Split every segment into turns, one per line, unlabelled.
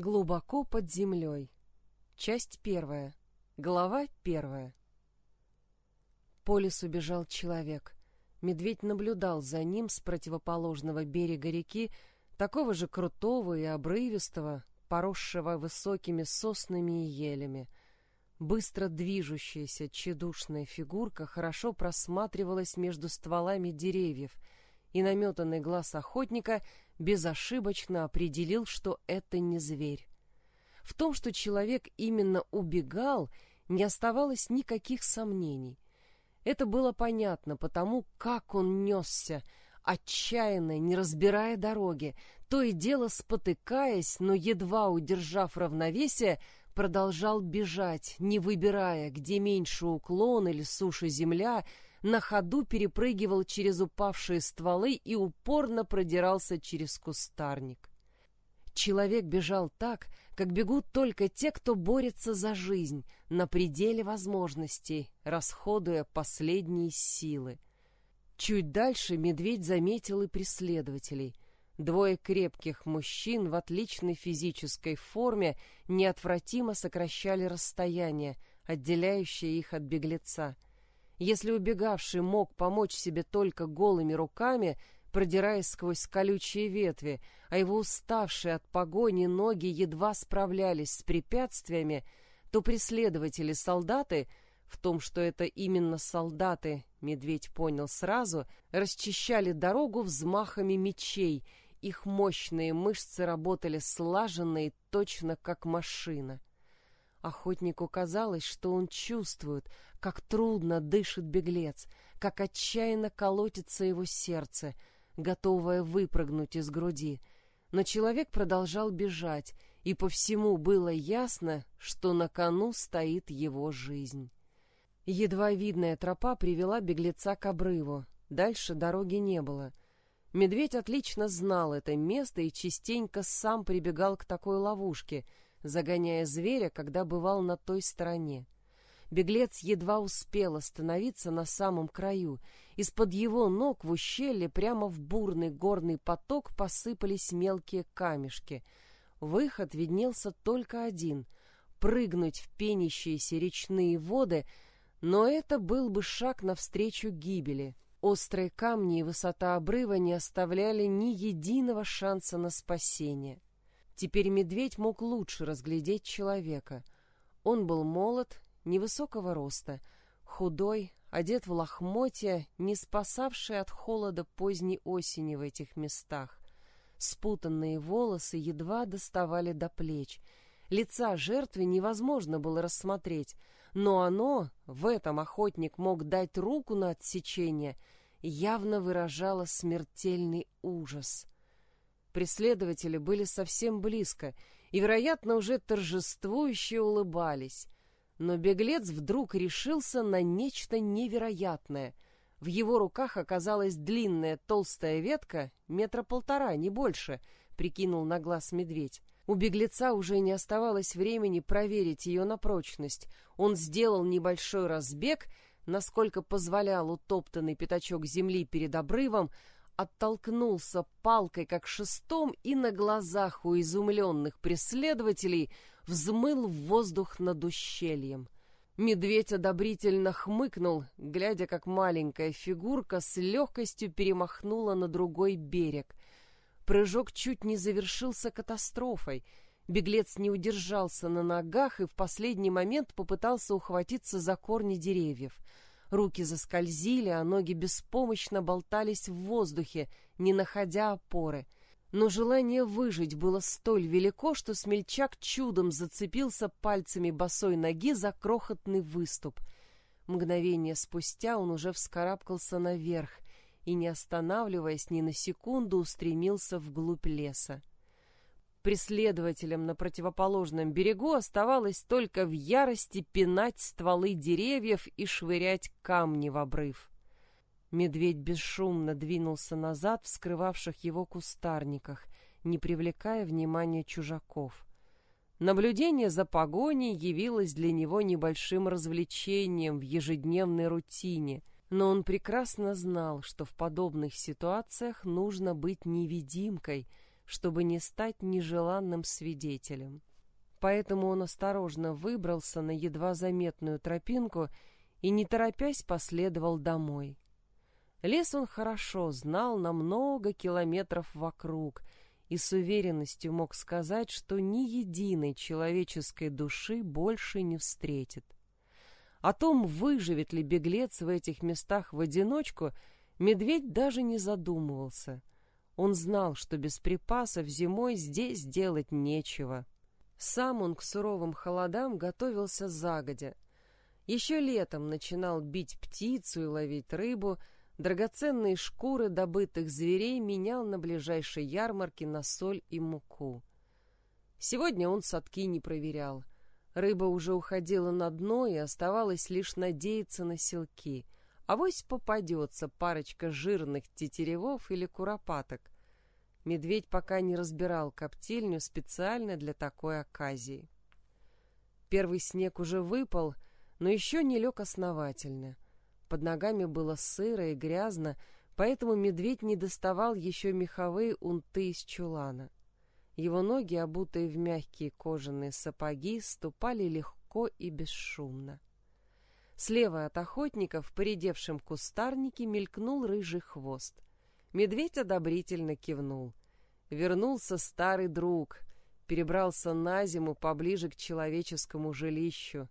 Глубоко под землей. Часть первая. Глава первая. По лесу бежал человек. Медведь наблюдал за ним с противоположного берега реки, такого же крутого и обрывистого, поросшего высокими соснами и елями. Быстро движущаяся чедушная фигурка хорошо просматривалась между стволами деревьев, и наметанный глаз охотника безошибочно определил, что это не зверь. В том, что человек именно убегал, не оставалось никаких сомнений. Это было понятно потому, как он несся, отчаянно, не разбирая дороги, то и дело спотыкаясь, но едва удержав равновесие, продолжал бежать, не выбирая, где меньше уклон или суше земля, на ходу перепрыгивал через упавшие стволы и упорно продирался через кустарник. Человек бежал так, как бегут только те, кто борется за жизнь, на пределе возможностей, расходуя последние силы. Чуть дальше медведь заметил и преследователей. Двое крепких мужчин в отличной физической форме неотвратимо сокращали расстояние, отделяющее их от беглеца — если убегавший мог помочь себе только голыми руками, продираясь сквозь колючие ветви, а его уставшие от погони ноги едва справлялись с препятствиями, то преследователи-солдаты, в том, что это именно солдаты, медведь понял сразу, расчищали дорогу взмахами мечей, их мощные мышцы работали слаженно и точно как машина. Охотнику казалось, что он чувствует, как трудно дышит беглец, как отчаянно колотится его сердце, готовое выпрыгнуть из груди. Но человек продолжал бежать, и по всему было ясно, что на кону стоит его жизнь. Едва видная тропа привела беглеца к обрыву. Дальше дороги не было. Медведь отлично знал это место и частенько сам прибегал к такой ловушке — загоняя зверя, когда бывал на той стороне. Беглец едва успел остановиться на самом краю. Из-под его ног в ущелье прямо в бурный горный поток посыпались мелкие камешки. Выход виднелся только один — прыгнуть в пенящиеся речные воды, но это был бы шаг навстречу гибели. Острые камни и высота обрыва не оставляли ни единого шанса на спасение. Теперь медведь мог лучше разглядеть человека. Он был молод, невысокого роста, худой, одет в лохмотья, не спасавшие от холода поздней осени в этих местах. Спутанные волосы едва доставали до плеч. Лица жертвы невозможно было рассмотреть, но оно, в этом охотник мог дать руку на отсечение, явно выражало смертельный ужас. Преследователи были совсем близко и, вероятно, уже торжествующе улыбались. Но беглец вдруг решился на нечто невероятное. В его руках оказалась длинная толстая ветка, метра полтора, не больше, прикинул на глаз медведь. У беглеца уже не оставалось времени проверить ее на прочность. Он сделал небольшой разбег, насколько позволял утоптанный пятачок земли перед обрывом, оттолкнулся палкой, как шестом, и на глазах у изумленных преследователей взмыл в воздух над ущельем. Медведь одобрительно хмыкнул, глядя, как маленькая фигурка с легкостью перемахнула на другой берег. Прыжок чуть не завершился катастрофой. Беглец не удержался на ногах и в последний момент попытался ухватиться за корни деревьев — Руки заскользили, а ноги беспомощно болтались в воздухе, не находя опоры. Но желание выжить было столь велико, что смельчак чудом зацепился пальцами босой ноги за крохотный выступ. Мгновение спустя он уже вскарабкался наверх и, не останавливаясь ни на секунду, устремился вглубь леса. Преследователям на противоположном берегу оставалось только в ярости пинать стволы деревьев и швырять камни в обрыв. Медведь бесшумно двинулся назад в скрывавших его кустарниках, не привлекая внимания чужаков. Наблюдение за погоней явилось для него небольшим развлечением в ежедневной рутине, но он прекрасно знал, что в подобных ситуациях нужно быть невидимкой — чтобы не стать нежеланным свидетелем. Поэтому он осторожно выбрался на едва заметную тропинку и, не торопясь, последовал домой. Лес он хорошо знал на много километров вокруг и с уверенностью мог сказать, что ни единой человеческой души больше не встретит. О том, выживет ли беглец в этих местах в одиночку, медведь даже не задумывался. Он знал, что без припасов зимой здесь делать нечего. Сам он к суровым холодам готовился загодя. Еще летом начинал бить птицу и ловить рыбу, драгоценные шкуры добытых зверей менял на ближайшей ярмарке на соль и муку. Сегодня он садки не проверял. Рыба уже уходила на дно, и оставалось лишь надеяться на селки. Авось попадется парочка жирных тетеревов или куропаток. Медведь пока не разбирал коптильню специально для такой оказии. Первый снег уже выпал, но еще не лег основательно. Под ногами было сыро и грязно, поэтому медведь не доставал еще меховые унты из чулана. Его ноги, обутые в мягкие кожаные сапоги, ступали легко и бесшумно. Слева от охотника в поредевшем кустарнике мелькнул рыжий хвост. Медведь одобрительно кивнул. Вернулся старый друг, перебрался на зиму поближе к человеческому жилищу.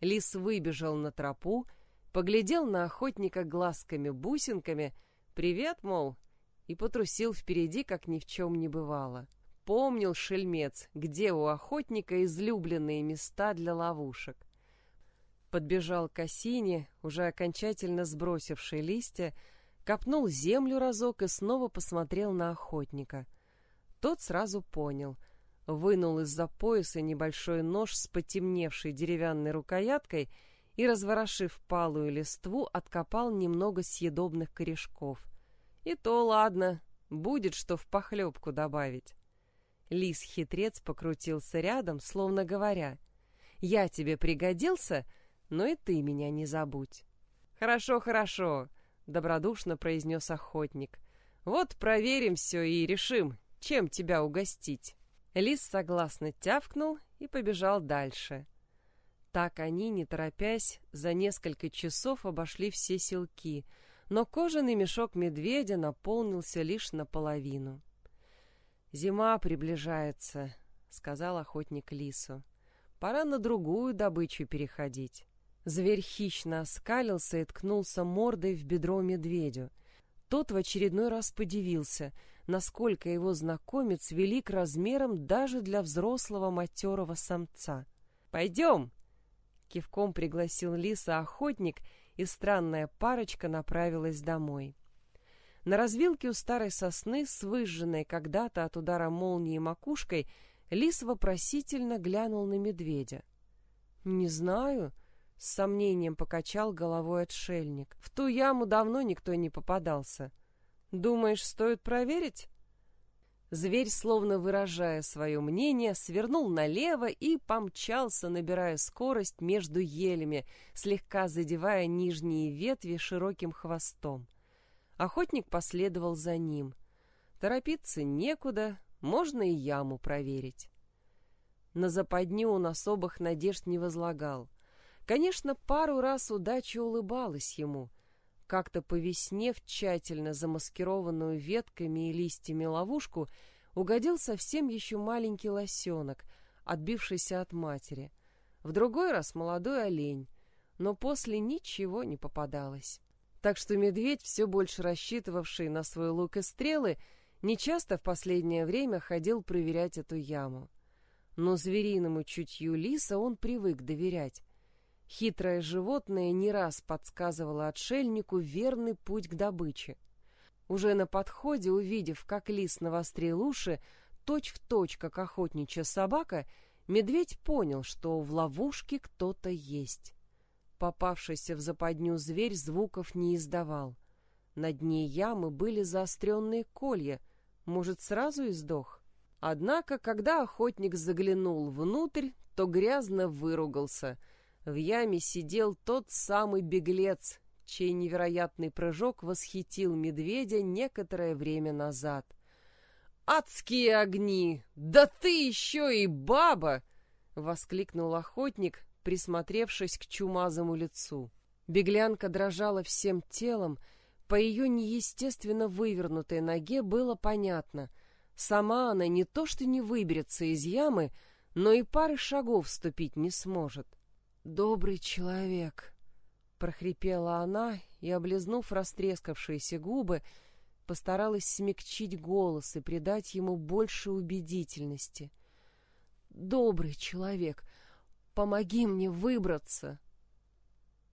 Лис выбежал на тропу, поглядел на охотника глазками-бусинками, «Привет, мол», и потрусил впереди, как ни в чем не бывало. Помнил шельмец, где у охотника излюбленные места для ловушек. Подбежал к осине, уже окончательно сбросившей листья, копнул землю разок и снова посмотрел на охотника. Тот сразу понял. Вынул из-за пояса небольшой нож с потемневшей деревянной рукояткой и, разворошив палую листву, откопал немного съедобных корешков. И то ладно, будет что в похлебку добавить. Лис-хитрец покрутился рядом, словно говоря, «Я тебе пригодился, но и ты меня не забудь». «Хорошо, хорошо», — добродушно произнес охотник. «Вот проверим все и решим, чем тебя угостить». Лис согласно тявкнул и побежал дальше. Так они, не торопясь, за несколько часов обошли все селки, но кожаный мешок медведя наполнился лишь наполовину. «Зима приближается», — сказал охотник лису. «Пора на другую добычу переходить». Зверь хищно оскалился и ткнулся мордой в бедро медведю. Тот в очередной раз подивился, насколько его знакомец велик размером даже для взрослого матерого самца. «Пойдем!» — кивком пригласил лиса охотник, и странная парочка направилась домой. На развилке у старой сосны с выжженной когда-то от удара молнии макушкой лис вопросительно глянул на медведя. «Не знаю», — с сомнением покачал головой отшельник. «В ту яму давно никто не попадался. Думаешь, стоит проверить?» Зверь, словно выражая свое мнение, свернул налево и помчался, набирая скорость между елями, слегка задевая нижние ветви широким хвостом. Охотник последовал за ним. Торопиться некуда, можно и яму проверить. На западню он особых надежд не возлагал. Конечно, пару раз удача улыбалась ему. Как-то по весне в тщательно замаскированную ветками и листьями ловушку угодил совсем еще маленький лосенок, отбившийся от матери. В другой раз молодой олень, но после ничего не попадалось. Так что медведь, все больше рассчитывавший на свой лук и стрелы, нечасто в последнее время ходил проверять эту яму. Но звериному чутью лиса он привык доверять. Хитрое животное не раз подсказывало отшельнику верный путь к добыче. Уже на подходе, увидев, как лис навострил уши, точь-в-точь, точь, как охотничья собака, медведь понял, что в ловушке кто-то есть. Попавшийся в западню зверь звуков не издавал. На дне ямы были заостренные колья, может, сразу и сдох. Однако, когда охотник заглянул внутрь, то грязно выругался. В яме сидел тот самый беглец, чей невероятный прыжок восхитил медведя некоторое время назад. адские огни! Да ты еще и баба!» — воскликнул охотник, присмотревшись к чумазому лицу. Беглянка дрожала всем телом, по ее неестественно вывернутой ноге было понятно. Сама она не то что не выберется из ямы, но и пары шагов ступить не сможет. «Добрый человек», — прохрипела она и, облизнув растрескавшиеся губы, постаралась смягчить голос и придать ему больше убедительности. «Добрый человек, помоги мне выбраться!»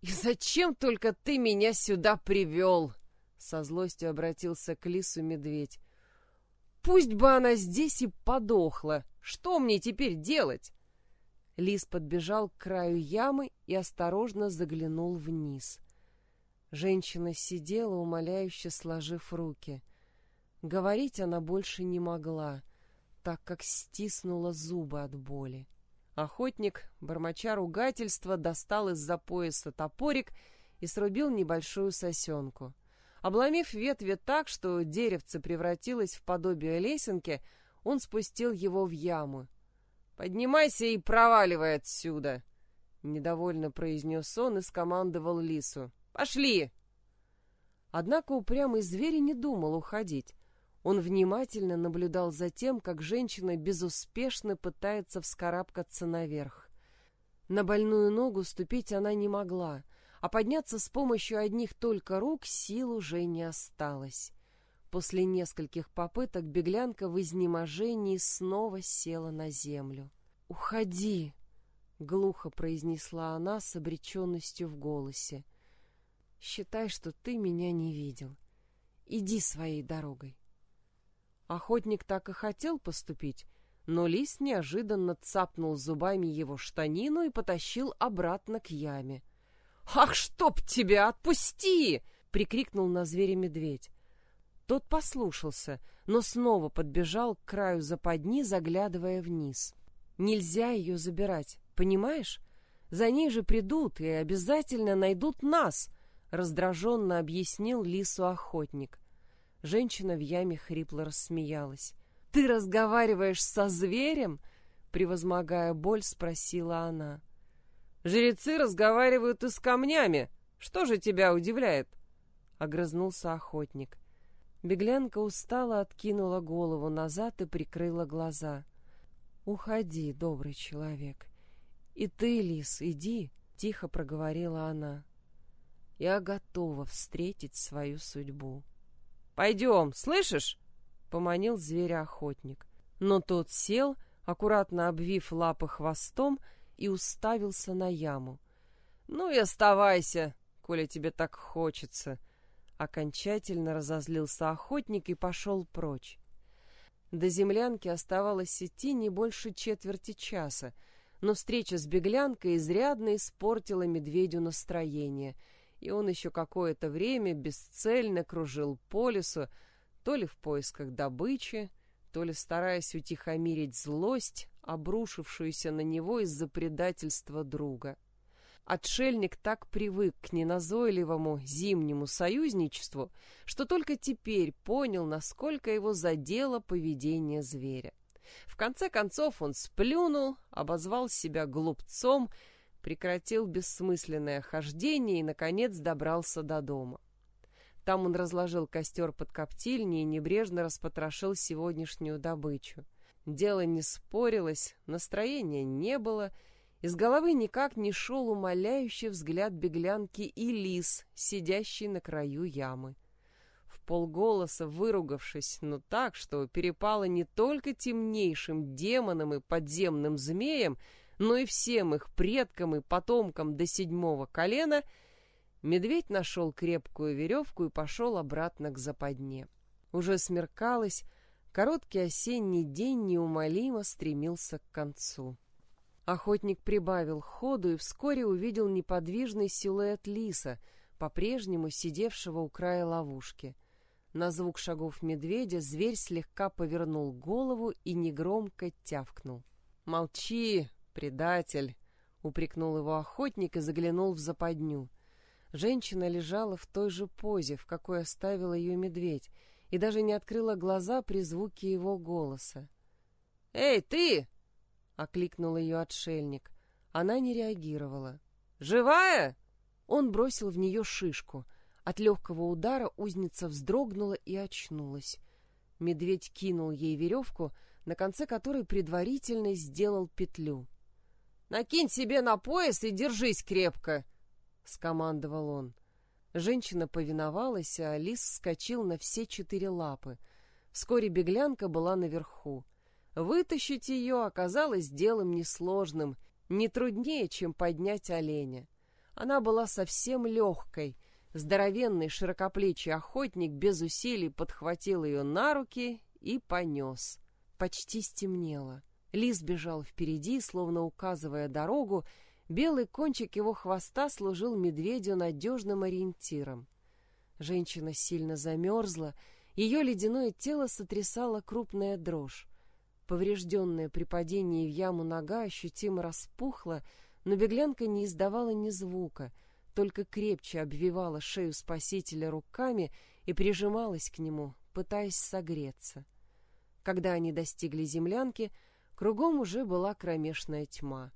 «И зачем только ты меня сюда привел?» Со злостью обратился к лису медведь. «Пусть бы она здесь и подохла. Что мне теперь делать?» Лис подбежал к краю ямы и осторожно заглянул вниз. Женщина сидела, умоляюще сложив руки. Говорить она больше не могла, так как стиснула зубы от боли. Охотник, бормоча ругательства, достал из-за пояса топорик и срубил небольшую сосенку. Обломив ветви так, что деревце превратилось в подобие лесенки, он спустил его в яму. «Поднимайся и проваливай отсюда!» Недовольно произнес он и скомандовал лису. Пошли!» Однако упрямый зверь не думал уходить. Он внимательно наблюдал за тем, как женщина безуспешно пытается вскарабкаться наверх. На больную ногу ступить она не могла, а подняться с помощью одних только рук сил уже не осталось. После нескольких попыток беглянка в изнеможении снова села на землю. «Уходи!» — глухо произнесла она с обреченностью в голосе. — Считай, что ты меня не видел. Иди своей дорогой. Охотник так и хотел поступить, но лис неожиданно цапнул зубами его штанину и потащил обратно к яме. «Ах, чтоб тебя! Отпусти!» — прикрикнул на зверя медведь. Тот послушался, но снова подбежал к краю западни, заглядывая вниз. «Нельзя ее забирать, понимаешь? За ней же придут и обязательно найдут нас!» раздраженно объяснил лису охотник. Женщина в яме хрипло рассмеялась. «Ты разговариваешь со зверем?» Превозмогая боль, спросила она. «Жрецы разговаривают и с камнями. Что же тебя удивляет?» Огрызнулся охотник. Беглянка устало откинула голову назад и прикрыла глаза. «Уходи, добрый человек. И ты, лис, иди», — тихо проговорила она. Я готова встретить свою судьбу. «Пойдем, слышишь?» — поманил зверя-охотник. Но тот сел, аккуратно обвив лапы хвостом, и уставился на яму. «Ну и оставайся, коли тебе так хочется!» Окончательно разозлился охотник и пошел прочь. До землянки оставалось идти не больше четверти часа, но встреча с беглянкой изрядно испортила медведю настроение — и он еще какое-то время бесцельно кружил по лесу, то ли в поисках добычи, то ли стараясь утихомирить злость, обрушившуюся на него из-за предательства друга. Отшельник так привык к неназойливому зимнему союзничеству, что только теперь понял, насколько его задело поведение зверя. В конце концов он сплюнул, обозвал себя глупцом прекратил бессмысленное хождение и, наконец, добрался до дома. Там он разложил костер под коптильней и небрежно распотрошил сегодняшнюю добычу. Дело не спорилось, настроения не было, из головы никак не шел умоляющий взгляд беглянки и лис, сидящий на краю ямы. В полголоса выругавшись, но так, что перепало не только темнейшим демонам и подземным змеям, но и всем их предкам и потомкам до седьмого колена, медведь нашел крепкую веревку и пошел обратно к западне. Уже смеркалось, короткий осенний день неумолимо стремился к концу. Охотник прибавил ходу и вскоре увидел неподвижный силуэт лиса, по-прежнему сидевшего у края ловушки. На звук шагов медведя зверь слегка повернул голову и негромко тявкнул. «Молчи!» «Предатель!» — упрекнул его охотник и заглянул в западню. Женщина лежала в той же позе, в какой оставил ее медведь, и даже не открыла глаза при звуке его голоса. «Эй, ты!» — окликнул ее отшельник. Она не реагировала. «Живая?» Он бросил в нее шишку. От легкого удара узница вздрогнула и очнулась. Медведь кинул ей веревку, на конце которой предварительно сделал петлю. «Накинь себе на пояс и держись крепко!» — скомандовал он. Женщина повиновалась, а лис вскочил на все четыре лапы. Вскоре беглянка была наверху. Вытащить ее оказалось делом несложным, не труднее, чем поднять оленя. Она была совсем легкой. Здоровенный широкоплечий охотник без усилий подхватил ее на руки и понес. Почти стемнело. Лис бежал впереди, словно указывая дорогу, Белый кончик его хвоста служил медведю надежным ориентиром. Женщина сильно замерзла, ее ледяное тело сотрясало крупная дрожь. Поврежденная при падении в яму нога ощутимо распухла, но беглянка не издавала ни звука, только крепче обвивала шею спасителя руками и прижималась к нему, пытаясь согреться. Когда они достигли землянки, кругом уже была кромешная тьма.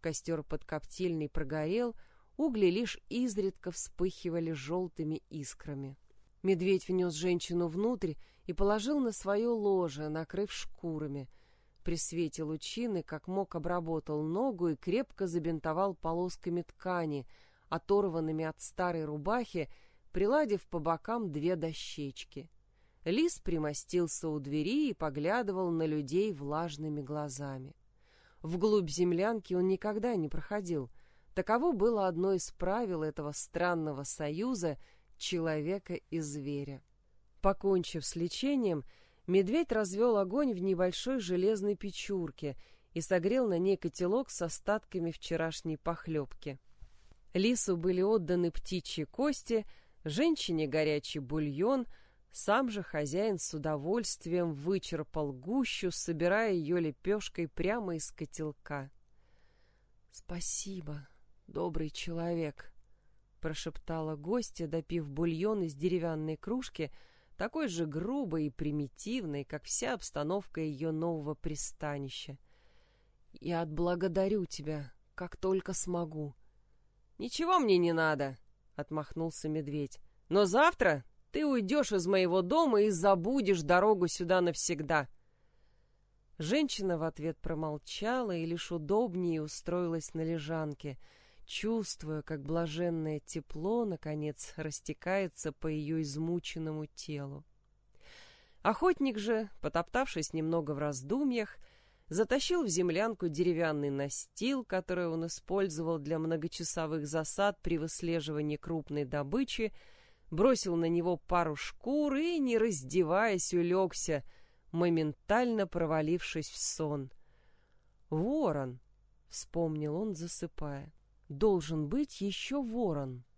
Костер под коптильней прогорел, угли лишь изредка вспыхивали желтыми искрами. Медведь внес женщину внутрь и положил на свое ложе, накрыв шкурами. При свете лучины, как мог, обработал ногу и крепко забинтовал полосками ткани, оторванными от старой рубахи, приладив по бокам две дощечки. Лис примостился у двери и поглядывал на людей влажными глазами. Вглубь землянки он никогда не проходил. Таково было одно из правил этого странного союза человека и зверя. Покончив с лечением, медведь развел огонь в небольшой железной печурке и согрел на ней котелок с остатками вчерашней похлебки. Лису были отданы птичьи кости, женщине горячий бульон — сам же хозяин с удовольствием вычерпал гущу, собирая ее лепешкой прямо из котелка. «Спасибо, добрый человек», — прошептала гостья, допив бульон из деревянной кружки, такой же грубой и примитивной, как вся обстановка ее нового пристанища. «Я отблагодарю тебя, как только смогу». «Ничего мне не надо», — отмахнулся медведь. «Но завтра ты уйдешь из моего дома и забудешь дорогу сюда навсегда. Женщина в ответ промолчала и лишь удобнее устроилась на лежанке, чувствуя, как блаженное тепло, наконец, растекается по ее измученному телу. Охотник же, потоптавшись немного в раздумьях, затащил в землянку деревянный настил, который он использовал для многочасовых засад при выслеживании крупной добычи, бросил на него пару шкур и, не раздеваясь, улегся, моментально провалившись в сон. «Ворон!» — вспомнил он, засыпая. «Должен быть еще ворон!»